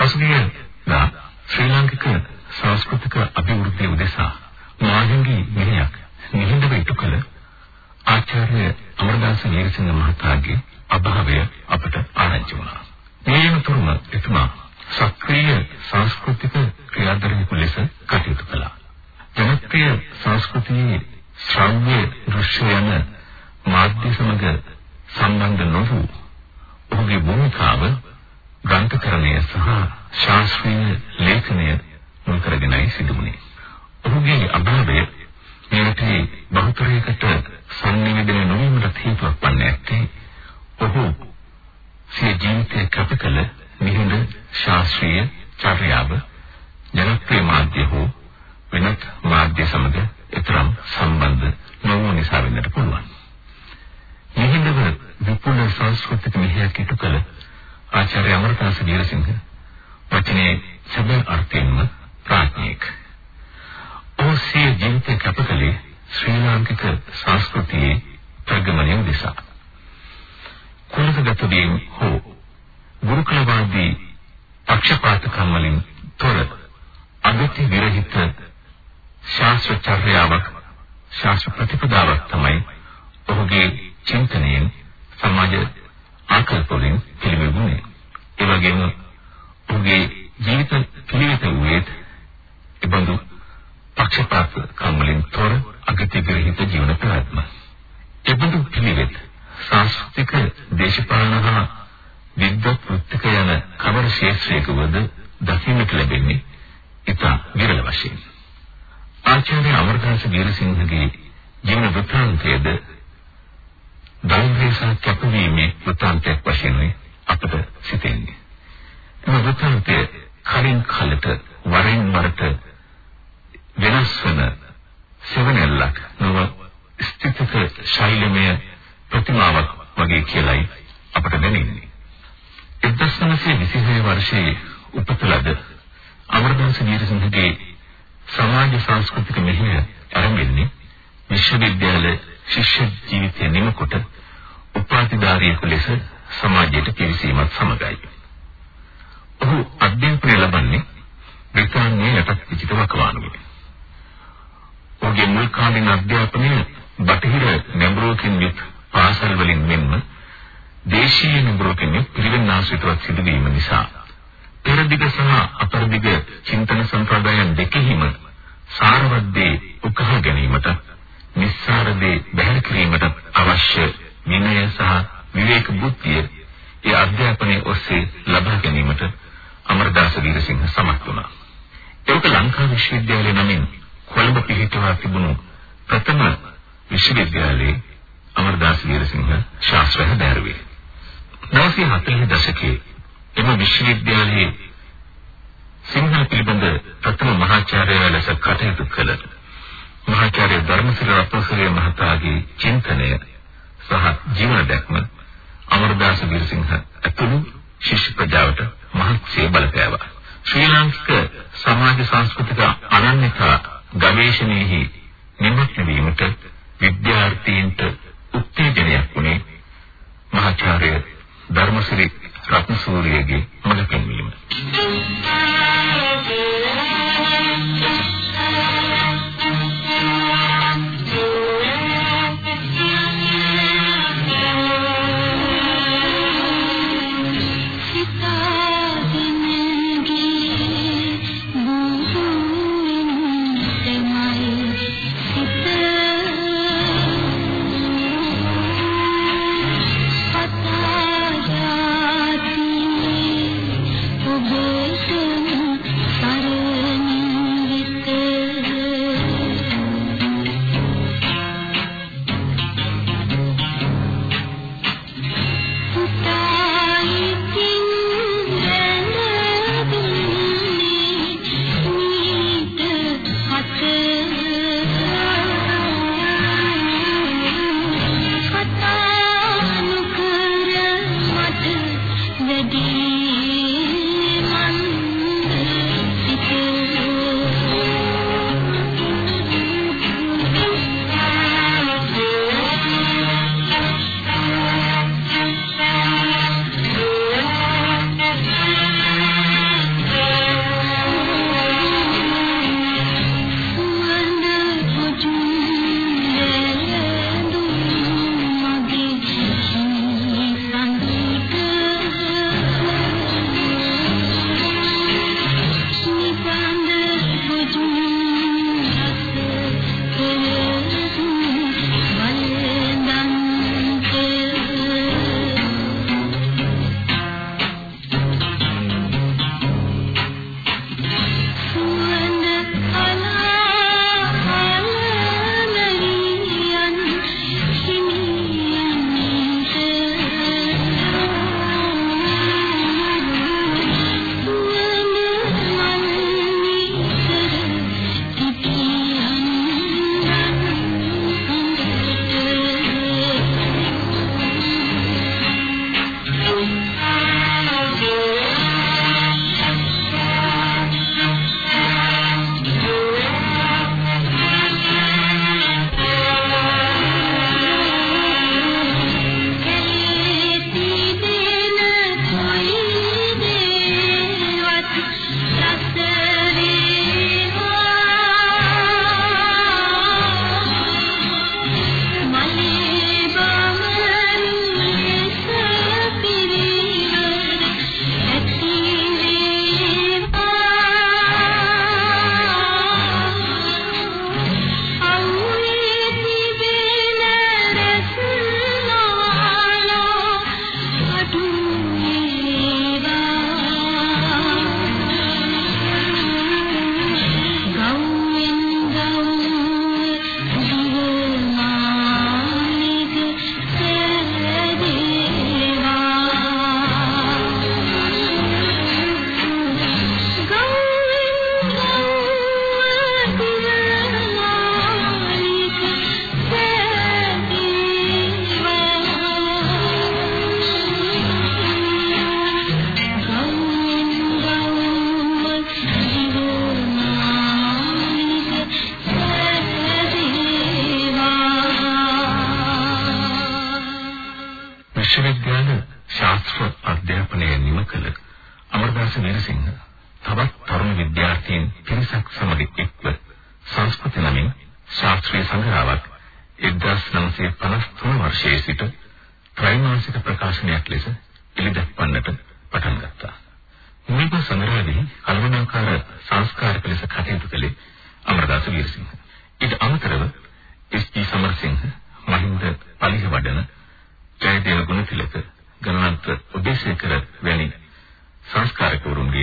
පසුගිය දා ශ්‍රී ලාංකික සංස්කෘතික අභිවෘද්ධිය උදෙසා මාහිඟි මිනිහක් නිහඬව ඉටු කළ ආචාර්ය අමරදාස වීරසිංහ මහතාගේ අභාවය අපට ආරංචි වුණා. මේනතුරුම එතුමා සක්‍රීය සංස්කෘතික ක්‍රියාධරණික ලෙස කටයුතු කළා. ජනප්‍රිය සංස්කෘතියේ ශ්‍රව්‍ය දෘශ්‍ය යන මාධ්‍ය සමග සම්බන්ධ නොවූ ඔහුගේ භූමිකාව ග්‍රන්ථකරණය සහ ශාස්ත්‍රීය ලේඛනය මුල් කරගෙනයි සිදු වුණේ. ඔහුගේ අභාවය මේකට බහුතරයකට සංනිවේදනය නොවීමට හේතුවක් වන්නේ නැත්තේ ඔහු සිය ජීවිතය කැප කළ නිහඬ ශාස්ත්‍රීය චර්යාව ජනප්‍රිය මාධ්‍ය ආචාර්ය අමරදාස වීරසිංහ වචනේ සැබෑ අර්ථයෙන්ම ප්‍රඥෙක්. ඔහු සිය ජීවිතය කැප කළේ ශ්‍රී ලාංකික සංස්කෘතියේ ප්‍රගමනය උදෙසා. කුලගත වීම හෝ ගුරුකුලවාදී පක්ෂපාතකම් වලින් තොර අගති විරහිත ශාස්ත්‍රචර්යාවක් ශාස්ත්‍ර ප්‍රතිපදාවක් තමයි ඔහුගේ චින්තනයෙන් සමාජ ආකල්පවලින් පිළිවෙලුනේ. ඒ වගේම ඔහුගේ ජීවිත පිළිවෙත වූයේ ඉබඳු පක්ෂපාත කම්වලින් තොර අගති විරහිත ජීවන ප්‍රාත්ම. ඉබඳු පිළිවෙත සංස්කෘතික දේශපාලන හා විද්වත් වෘත්තික යන කවර ශේත්‍රයකවද දකින්නට ලැබෙන්නේ ඉතා විරල වශයෙන්. ආචාර්ය අමරදාස වීරසිංහගේ ජීවන වෘත්තාන්තයේද දෛවේසා කැපවීමේ වෘත්තාන්තයක් වශයෙන් අපට සිතෙන්නේ. මේ වෘත්තාන්තය කලින් කලට වරින් වරට වෙනස් වන සෙවණැල්ලක් නව ස්ථිතික ශෛලමය ප්‍රතිමාවක් වගේ කියලයි අපට දැනෙන්නේ. 1926 වර්ෂයේ උපත ලද අමරදාස වීරසිංහගේ සමාජ සංස්කෘතික මෙහෙය ආරම්භෙන්නේ විශ්වවිද්‍යාල ශිෂ්‍ය ජීවිතය නිමකොට උපාධිධාරියෙකු ලෙස සමාජයට පිවිසීමත් සමගයි. ඔහු අධ්‍යාපනය ලබන්නේ බ්‍රිතාන්‍යයේ යටත් විජිත වකවානුවේ. ඔහුගේ මුල් කාලීන අධ්‍යාපනය බටහිර නැඹුරුවකින් යුත් පාසල් වලින් මෙන්ම දේශීය නැඹුරුවකින් යුත් පිරිවෙන් ආශ්‍රිතවත් සිදුවීම නිසා පෙරදිග සහ අපරදිග චින්තන සම්ප්‍රදායන් දෙකෙහිම සාරවත් දේ උකහා ගැනීමට නිස්සාර දේ බැහැර කිරීමට අවශ්‍ය විනය සහ විවේක බුද්ධිය ඒ අධ්‍යාපනයේ ඔස්සේ ලබා ගැනීමට අමරදාස වීරසිංහ සමත් වුණා. ඒක ලංකා විශ්වවිද්‍යාලය නමින් කොළඹ පිහිටුවා තිබුණු ප්‍රථම විශ්වවිද්‍යාලයේ අමරදාස වීරසිංහ ශාස්ත්‍රය හැදෑරුවේ. 1940 දශකයේ එම විශ්වවිද්‍යාලයේ සිංහල පිළිබඳ ප්‍රථම මහාචාර්යයා ලෙස කටයුතු කළ මහාචාර්ය ධර්මසිරි රත්නසිරිය මහතාගේ චින්තනය සහ ජීවන දැක්ම අමරදාස වීරසිංහ ඇතුළු ශිෂ්‍ය ප්‍රජාවට මහත්සේ බලපෑවා. ශ්‍රී ලාංකික සමාජ සංස්කෘතික අනන්‍යතා ගවේෂණයෙහි නිමග්න වීමට විද්‍යාර්ථීන්ට උත්තේජනයක් වුණේ මහාචාර්ය ධර්මසිරි රත්නසූරියගේ මඟ පෙන්වීම. to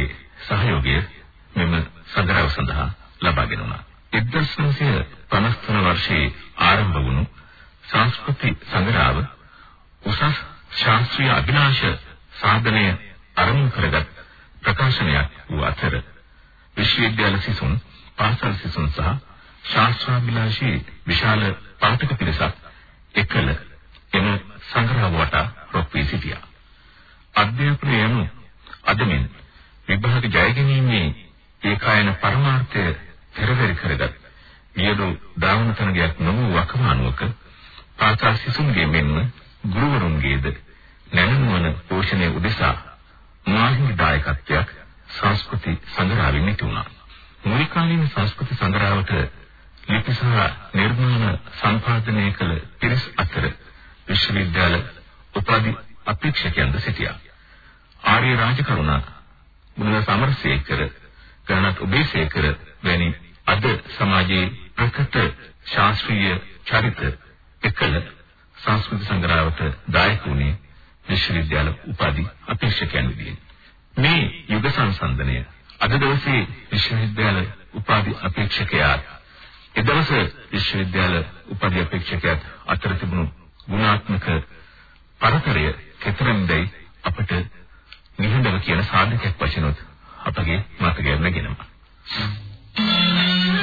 සංස්කාරකවරුන්ගේ සහයෝගය මෙම සංග්‍රහය සඳහා ලබාගෙන උනා. 1953 වර්ෂයේ ආරම්භ වුණු සංස්කෘති සංග්‍රහව උසස් ශාස්ත්‍රීය අභිලාෂ සාධනය අරමුණු කරගත් ප්‍රකාශනයක් වූ අතර විශ්වවිද්‍යාල සිසුන් පාසල් සිසුන් සහ ශාස්ත්‍රාභිලාෂී විශාල පාඨක පිරිසක් එකල එම සංග්‍රහ වටා රොක් වී සිටියා. අධ්‍යාපනය යනු අදමින් විභාග ජය ගැනීමේ ඒකායන පරමාර්ථය පෙරදරි කරගත් වියදු දාවනතනගයක් නොවූ වකමානුවක පාසල් සිසුන්ගේ මෙන්ම ගුරුවරුන්ගේද නැණුවන පෝෂණය උදෙසා මාහිමි දායකත්වයක් සංස්කෘති සංග්‍රහයෙන් ඉටු වුණා. මූලිකාලීන සංස්කෘති සංග්‍රහවට ලිපි සහ නිර්මාණ සම්පාදනය කළ පිරිස් අතර විශ්වවිද්‍යාල උපාධි අපේක්ෂකයන්ද සිටියා. ආර්ය රාජකරුණ මුනිද සමරසේකර ගණත් උබේසේකර වැනි අද සමාජයේ ප්‍රකට ශාස්ත්‍රීය චරිත එකල සංස්කෘති සංග්‍රහවට දායක වුණේ විශ්වවිද්‍යාල උපාධි අපේක්ෂකයන් විදිහට. මේ යුග සංසන්දනය අද දවසේ විශ්වවිද්‍යාල උපාධි අපේක්ෂකයා එදවස විශ්වවිද්‍යාල උපාධි අපේක්ෂකයාත් අතර තිබුණු ගුණාත්මක පරතරය කෙතරම්දයි අපට නිහඬව කියන සාධකයක් වශයෙන් අපගේ මතකයෙන් නැගෙනවා. ආරණවල් විඳලා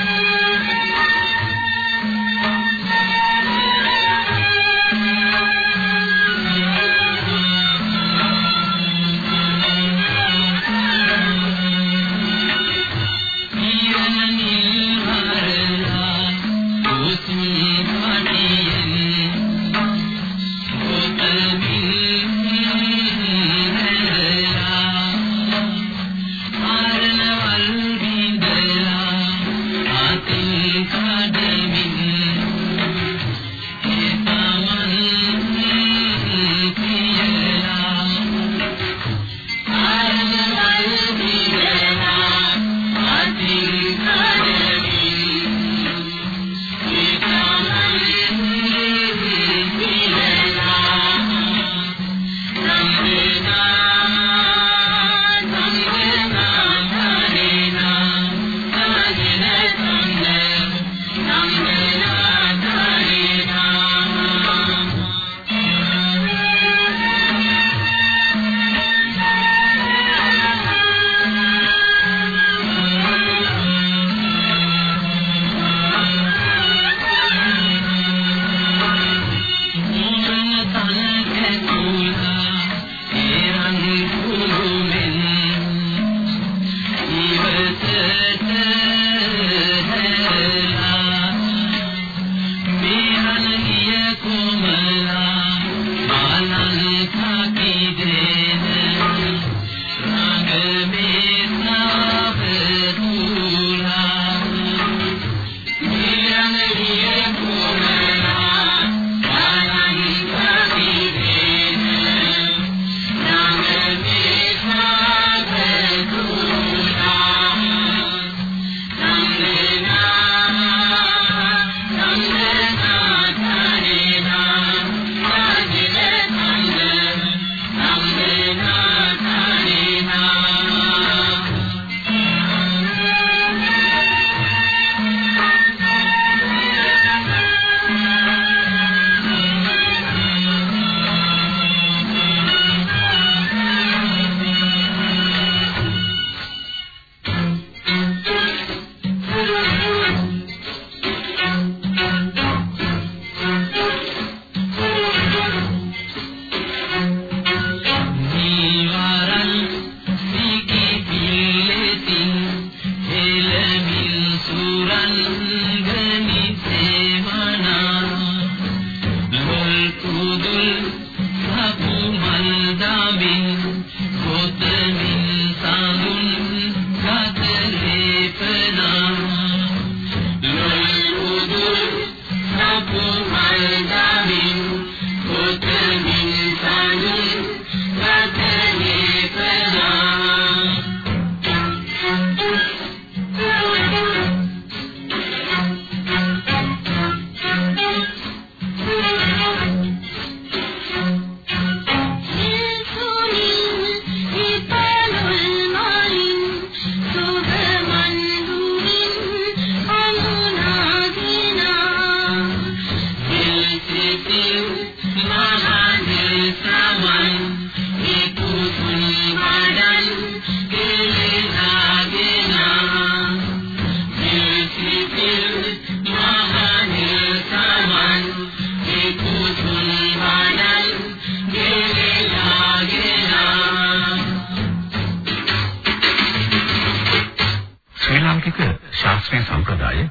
ශාස්ත්‍රීය සම්ප්‍රදාය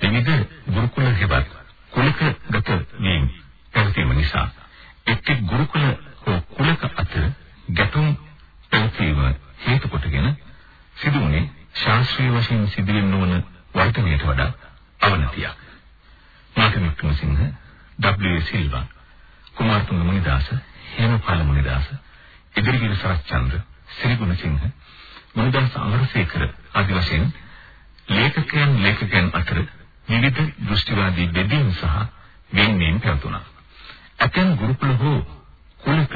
විවිධ ගුරුකුල හෙවත් කුලකගත වීම පැවතීම නිසා එක් එක් ගුරුකුල හෝ කුලක අතර ගැටුම් පැවතීම හේතු කොටගෙන සිදුවුනේ ශාස්ත්‍රීය වශයෙන් සිදුවෙන්න ඕන වර්තනයට වඩා අවනතියක්. මාතෘ වික්‍රමසිංහ, W. සිල්වා, කුමාරතුංග මුනිදාස, හේමපාල මුනිදාස, ඉදිරිගිරි සරච්චන්ද්‍ර, සිරිගුණසිංහ, මුනිදාස අමරසේකර ආදි වශයෙන් ලේඛකයන් ලේඛකයන් අතර විවිධ දෘෂ්ටිවාදී බෙදීම් සහ වෙන්වීම් පැවතුණා. ඇතැම් ගුරුකුල හෝ කුලක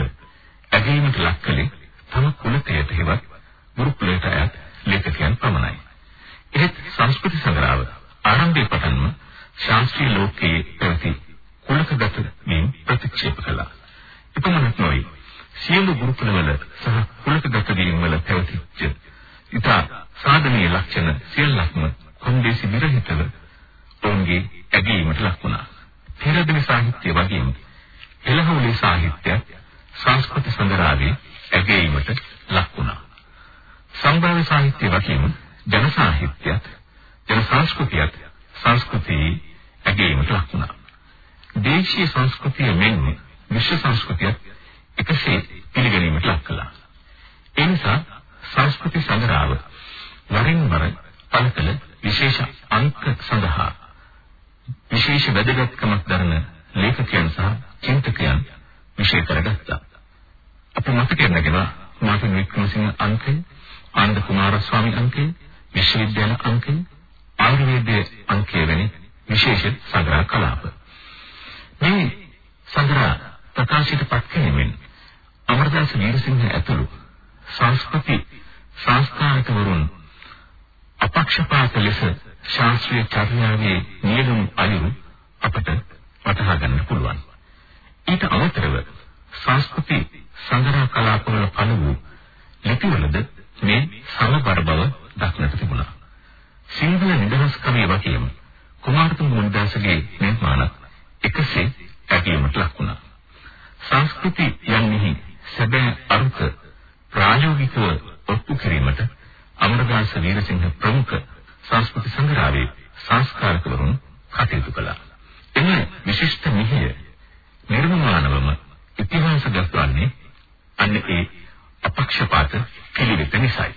ඇගීමට ලක්කලේ තම කුලකයට හෙවත් ගුරුකුලයට අයත් ලේඛකයන් පමණයි. එහෙත් සංස්කෘති සංග්‍රහව ආරම්භයේ පටන්ම ශාස්ත්‍රීය ලෝකයේ පැවති කුලකගත වීම ප්‍රතික්ෂේප කළා. එපමණක් නොවේ. සියලු ගුරුකුලවල සහ කුලකගත වීම වල පැවතිච්ච ඉතා සාධනීය ලක්ෂණ සියල්ලක්ම කොන්දේසි විරහිතව ඔවුන්ගේ ඇගීමට ලක් වුණා. පෙරදින සාහිත්‍ය වගේම එළහවුලේ සාහිත්‍ය සංස්කෘති සංග්‍රහයේ ඇගීමට ලක් වුණා. සම්භාව්‍ය සාහිත්‍ය වගේම ජන සාහිත්‍යයත් ජන සංස්කෘතියත් සංස්කෘතියේ ඇගීමට ලක් වුණා. දේශීය සංස්කෘතිය මෙන්ම විශ්ව සංස්කෘතියත් එකසේ පිළිගැනීමට ලක් කළා. ඒ නිසා සංස්කෘති සංග්‍රහව වරින් වර පළකල විශේෂ අංක සඳහා විශේෂ වැදගත්කමක් දරන ලේඛකයන් සහ චින්තකයන් විශේෂ කරගත්තා. අපි මතක කරගෙන මාතෘ වික්‍රමසිංහ අංකය, ආනන්ද කුමාරස්වාමී අංකය, විශ්වවිද්‍යාල අංකය, ආයුර්වේදයේ අංකය වැනි විශේෂ සංග්‍රහ කලාප. මේ සංග්‍රහ ප්‍රකාශයට පත් කිරීමෙන් අමරදාස වීරසිංහ ඇතුළු සංස්කෘති සංස්කාරකවරුන් අපක්ෂපාත ලෙස ශාස්ත්‍රීය චර්යාවේ නියම අයුරු අපට වටහා ගන්න පුළුවන්. ඊට අමතරව සංස්කෘති සංග්‍රහ කලාපවල පළ වූ ලිපිවලද මේ සමබර බව දක්නට තිබුණා. සිංහල නිදහස් කවිය වගේම කුමාරතුංග මුනිදාසගේ නිර්මාණ එකසේ ඇගීමට ලක් වුණා. සංස්කෘති යන්නේ සැබෑ අර්ථ ප්‍රායෝගිකව ඔප්පු කිරීමට අමරදාස වීරසිංහ ප්‍රමුඛ සංස්කෘති සංග්‍රහයේ සංස්කාරකවරුන් කටයුතු කළා. එම විශිෂ්ට මිහිය නිර්මාණවම ඉතිහාසගත වන්නේ අන්න ඒ අපක්ෂපාත පිළිවෙත නිසායි.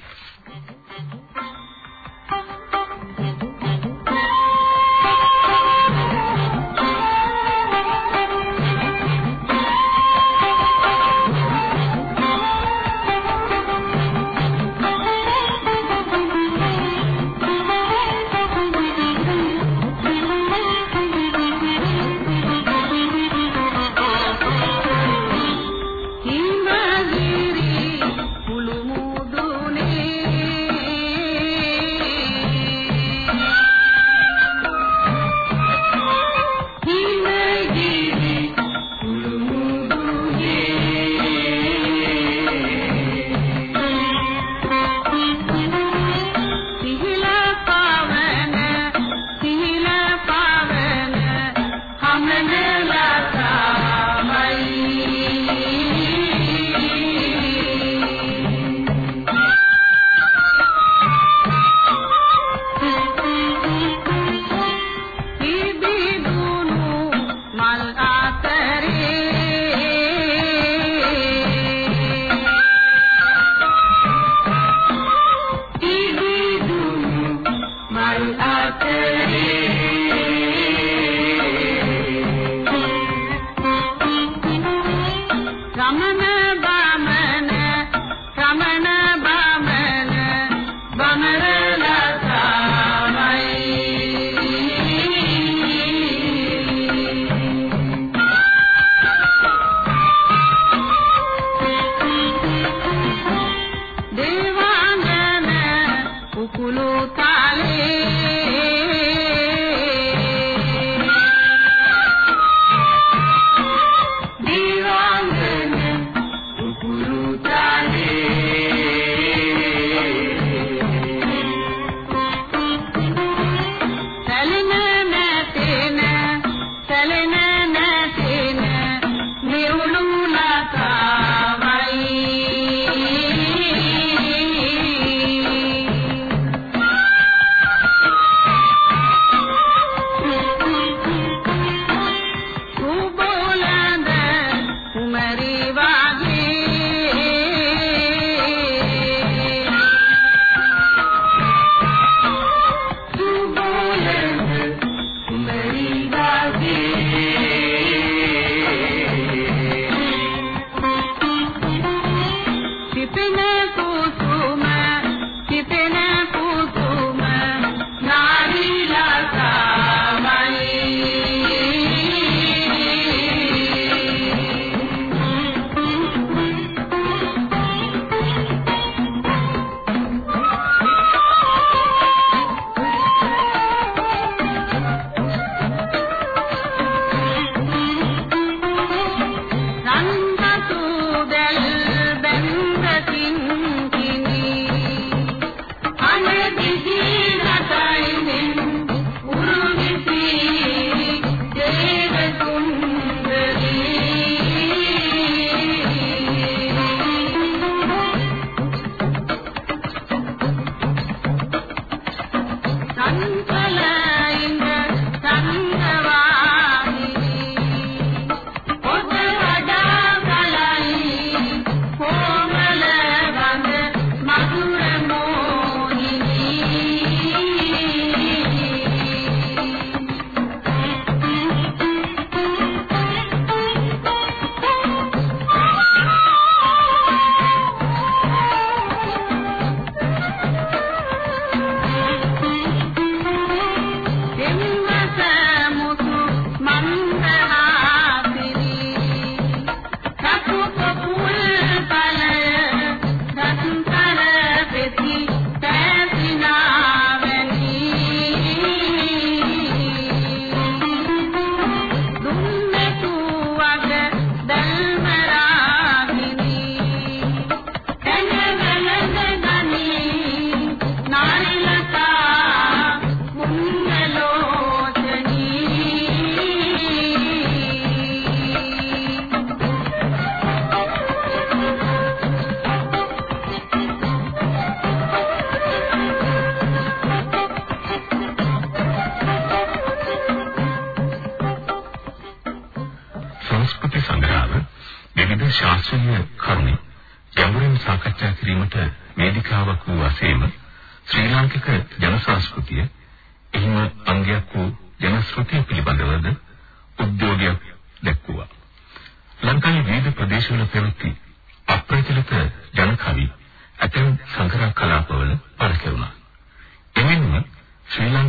तेरी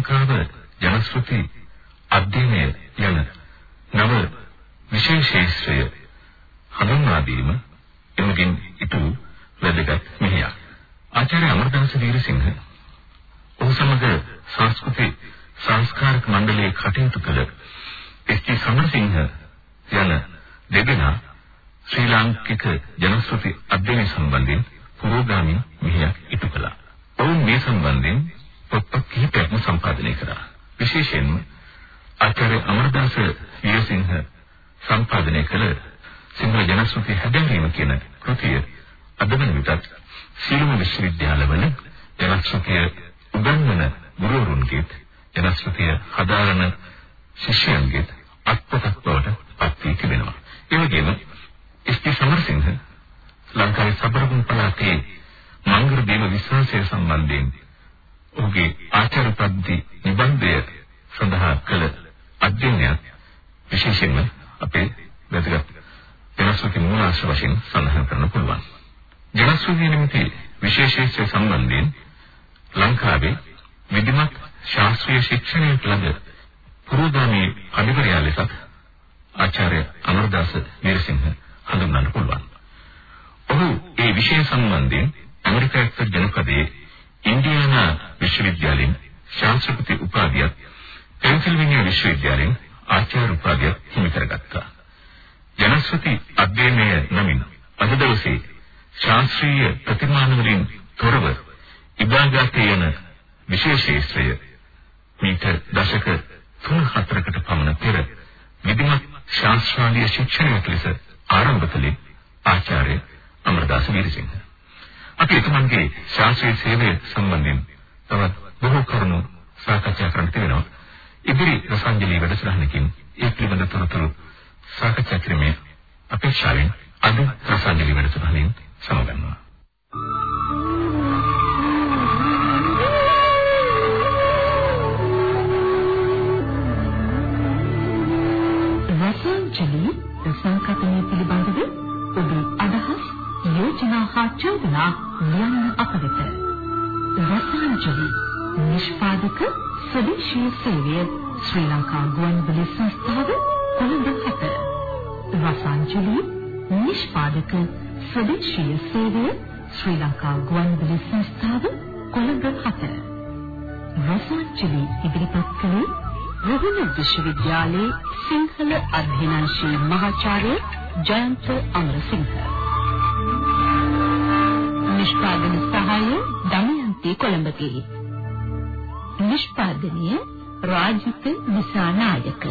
ශ්‍රී ලංකාව ජන ශ්‍රුති අධ්‍යයනය යන නව විශේෂේශ්‍රය හඳුන්වා දීම එමගින් ඉටු වැදගත් මෙහෙයක්. ආචාර්ය අමරදාස වීරසිංහ ඔහු සමග සංස්කෘති සංස්කාරක මණ්ඩලයේ කටයුතු කළ එස්.ටී. සමරසිංහ යන දෙදෙනා ශ්‍රී ලාංකික ජනශ්‍රුති අධ්‍යයනය සම්බන්ධයෙන් පුරෝගාමී මෙහෙයක් ඉටු කළා. ඔවුන් මේ සම්බන්ධයෙන් පොත්පත් කිහිපයක්ම සම්පාදනය කළා. විශේෂයෙන්ම ආචාර්ය අමරදාස වීරසිංහ සම්පාදනය කළ සිංහල ජනශ්‍රුති හැදෑරීම කියන කෘතිය අද වන විටත් සීලම විශ්වවිද්‍යාලවල ජනශ්‍රුතිය උගන්වන ගුරුවරුන්ගේ ජනශ්‍රුතිය හදාරන ශිෂ්‍යයන්ගේ අත්පොතක් බවට පත් වී තිබෙනවා. ඒ වගේම එස්.ටී. සමරසිංහ ලංකාවේ සබරගම් පළාතේ මංගල දේව විශ්වාසය සම්බන්ධයෙන් ඔහුගේ ආචාර පද්ධති නිබන්ධය සඳහා කළ අධ්‍යයනයක් විශේෂයෙන්ම අපේ වැදගත් ජනශ්‍රුති මූලාශ්‍ර වශයෙන් සඳහන් කරන්න පුළුවන්. ජනශ්‍රුතිය නිමිති විශේෂීත්වය සම්බන්ධයෙන් ලංකාවේ විධිමත් ශාස්ත්‍රීය ශික්ෂණයට ලද පුරෝගාමී අධිපතියා ලෙසත් ආචාර්ය අමරදාස වීරසිංහ හඳුන්වන්න පුළුවන්. ඔහු ඒ විෂය සම්බන්ධයෙන් ඇමරිකා එක්සත් ජනපදයේ ඉන්ඩියානා විශ්වවිද්‍යාලයෙන් ශාස්ත්‍රපති උපාධියක් පෙන්සිල්වේනියා විශ්වවිද්‍යාලයෙන් ආචාර්ය උපාධියක් හිමි කරගත්තා. ජනශ්‍රුති අධ්‍යයනය නමින් අද දවසේ ශාස්ත්‍රීය ප්‍රතිමාන වලින් තොරව ඉබාගාතේ යන විශේෂීස්ත්‍රය මීට දශක 3-4කට පමණ පෙර විධිමත් ශාස්ත්‍රීය ශික්ෂණයක් ලෙස ආරම්භ කළේ ආචාර්ය අමරදාස වීරසිංහ. අපි එතුමන්ගේ ශාස්ත්‍රීය සේවය සම්බන්ධයෙන් තවත් බොහෝ කරුණු සාකච්ඡා කරන්න තියෙනවා. ඉදිරි රසාංජලි වැඩසටහනකින් ඒ පිළිබඳ තොරතුරු සාකච්ඡා කිරීමේ අපේක්ෂාවෙන් අද රසාංජලි වැඩසටහනින් සමගන්නවා. රසාංජලි සංකල්පනය පිළිබඳව ඔබේ අදහස් යෝජනා හා චෝදනා ලියන්න අප වෙත. රසාංජලි නිෂ්පාදක ස්වදේශීය සේවය ශ්‍රී ලංකා ගුවන්විදුලි සංස්ථාව කොළඹ 7. රසාංජලි නිෂ්පාදක ස්වදේශීය සේවය ශ්‍රී ලංකා ගුවන්විදුලි සංස්ථාව කොළඹ 7. රසාංජලි ඉදිරිපත් කළේ රුහුණ විශ්වවිද්‍යාලයේ සිංහල අධ්‍යනාංශයේ මහාචාර්ය ජයන්ත අමරසිංහ. නිෂ්පාදන සහාය දමයන්ති කොළඹගේ. නිෂ්පාදනය රාජිත දිසානායක